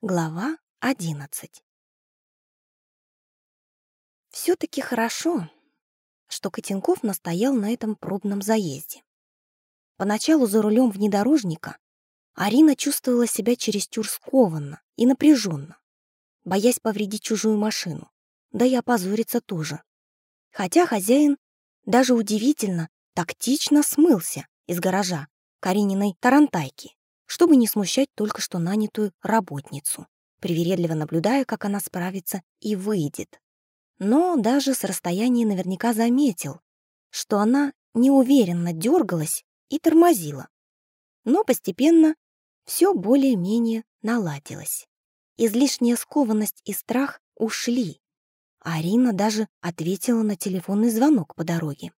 Глава 11 Все-таки хорошо, что Котенков настоял на этом пробном заезде. Поначалу за рулем внедорожника Арина чувствовала себя чересчур скованно и напряженно, боясь повредить чужую машину, да и опозориться тоже. Хотя хозяин даже удивительно тактично смылся из гаража Карининой Тарантайки чтобы не смущать только что нанятую работницу, привередливо наблюдая, как она справится и выйдет. Но даже с расстояния наверняка заметил, что она неуверенно дергалась и тормозила. Но постепенно все более-менее наладилось. Излишняя скованность и страх ушли. Арина даже ответила на телефонный звонок по дороге.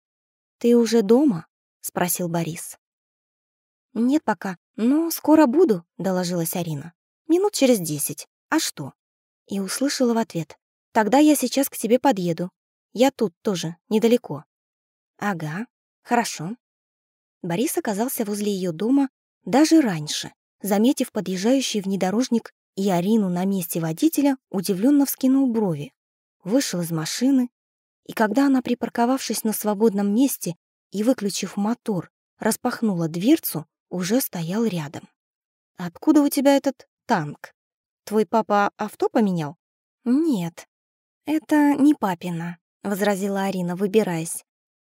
«Ты уже дома?» — спросил Борис. «Нет пока, но скоро буду», — доложилась Арина. «Минут через десять. А что?» И услышала в ответ. «Тогда я сейчас к тебе подъеду. Я тут тоже, недалеко». «Ага, хорошо». Борис оказался возле ее дома даже раньше, заметив подъезжающий внедорожник и Арину на месте водителя, удивленно вскинул брови. Вышел из машины, и когда она, припарковавшись на свободном месте и выключив мотор, распахнула дверцу, уже стоял рядом. «Откуда у тебя этот танк? Твой папа авто поменял?» «Нет, это не папина», — возразила Арина, выбираясь.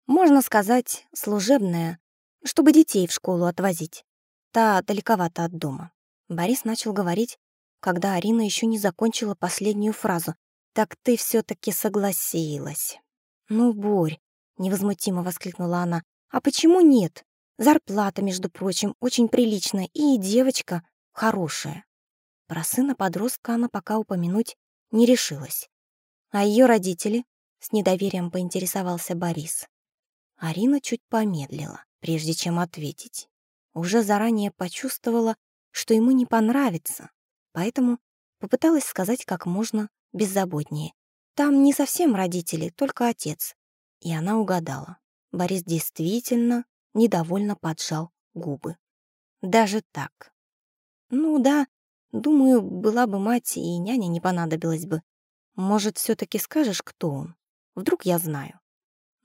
«Можно сказать, служебная, чтобы детей в школу отвозить. Та далековато от дома». Борис начал говорить, когда Арина еще не закончила последнюю фразу. «Так ты все таки согласилась». «Ну, Борь», — невозмутимо воскликнула она, «а почему нет? Зарплата, между прочим, очень приличная, и девочка хорошая. Про сына подростка она пока упомянуть не решилась. А ее родители? С недоверием поинтересовался Борис. Арина чуть помедлила, прежде чем ответить. Уже заранее почувствовала, что ему не понравится, поэтому попыталась сказать как можно беззаботнее. Там не совсем родители, только отец. И она угадала. Борис действительно недовольно поджал губы. Даже так. Ну да, думаю, была бы мать, и няня не понадобилась бы. Может, все таки скажешь, кто он? Вдруг я знаю.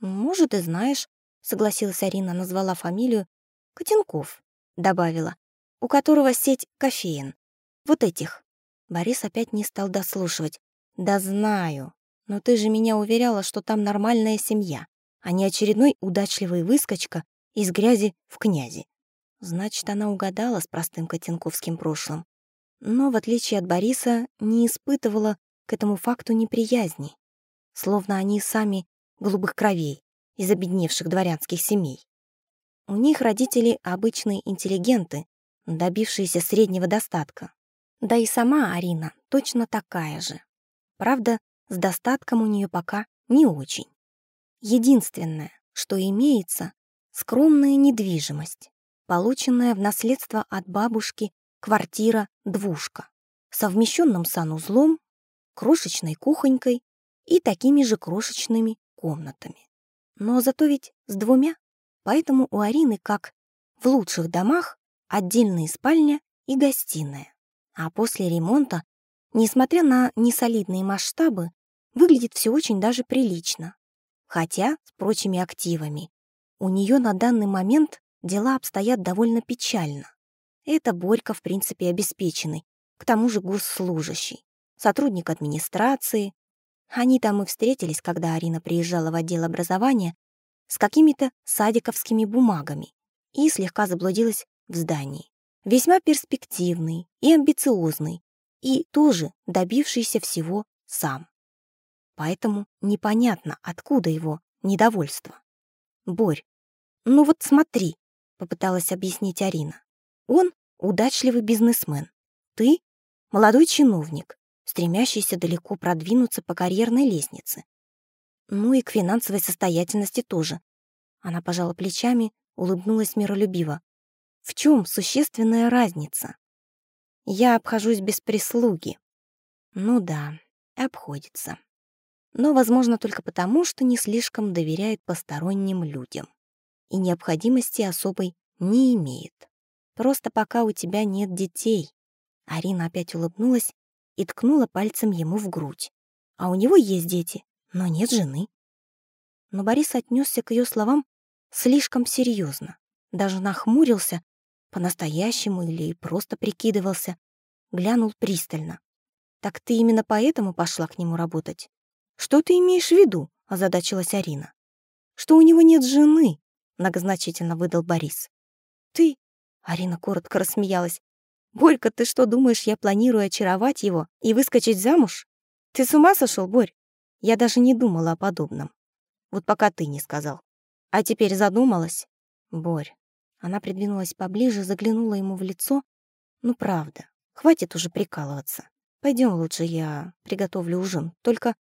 Может, и знаешь, согласилась Арина, назвала фамилию. Котенков, добавила, у которого сеть кофеин. Вот этих. Борис опять не стал дослушивать. Да знаю, но ты же меня уверяла, что там нормальная семья, а не очередной удачливый выскочка, из грязи в князи. Значит, она угадала с простым котенковским прошлым. Но, в отличие от Бориса, не испытывала к этому факту неприязни. Словно они сами голубых кровей из обедневших дворянских семей. У них родители обычные интеллигенты, добившиеся среднего достатка. Да и сама Арина точно такая же. Правда, с достатком у нее пока не очень. Единственное, что имеется, Скромная недвижимость, полученная в наследство от бабушки квартира-двушка, совмещенным санузлом, крошечной кухонькой и такими же крошечными комнатами. Но зато ведь с двумя, поэтому у Арины, как в лучших домах, отдельная спальня и гостиная. А после ремонта, несмотря на несолидные масштабы, выглядит все очень даже прилично. Хотя с прочими активами у нее на данный момент дела обстоят довольно печально. Это Борька, в принципе, обеспеченный, к тому же госслужащий, сотрудник администрации. Они там и встретились, когда Арина приезжала в отдел образования с какими-то садиковскими бумагами и слегка заблудилась в здании. Весьма перспективный и амбициозный, и тоже добившийся всего сам. Поэтому непонятно, откуда его недовольство. Борь, ну вот смотри, попыталась объяснить Арина. Он удачливый бизнесмен. Ты молодой чиновник, стремящийся далеко продвинуться по карьерной лестнице. Ну и к финансовой состоятельности тоже. Она пожала плечами, улыбнулась миролюбиво. В чем существенная разница? Я обхожусь без прислуги. Ну да, обходится но, возможно, только потому, что не слишком доверяет посторонним людям и необходимости особой не имеет. Просто пока у тебя нет детей. Арина опять улыбнулась и ткнула пальцем ему в грудь. А у него есть дети, но нет жены. Но Борис отнесся к ее словам слишком серьезно, даже нахмурился, по-настоящему или просто прикидывался, глянул пристально. «Так ты именно поэтому пошла к нему работать?» «Что ты имеешь в виду?» — озадачилась Арина. «Что у него нет жены», — многозначительно выдал Борис. «Ты...» — Арина коротко рассмеялась. «Борька, ты что, думаешь, я планирую очаровать его и выскочить замуж? Ты с ума сошел, Борь? Я даже не думала о подобном. Вот пока ты не сказал. А теперь задумалась? Борь. Она придвинулась поближе, заглянула ему в лицо. Ну, правда, хватит уже прикалываться. Пойдем лучше я приготовлю ужин. Только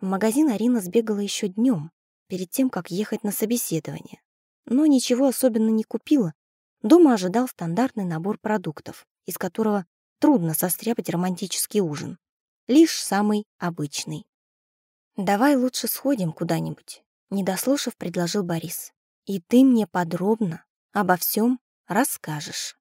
в магазин Арина сбегала еще днем, перед тем, как ехать на собеседование. Но ничего особенно не купила. Дома ожидал стандартный набор продуктов из которого трудно состряпать романтический ужин. Лишь самый обычный. «Давай лучше сходим куда-нибудь», — не дослушав, предложил Борис. «И ты мне подробно обо всем расскажешь».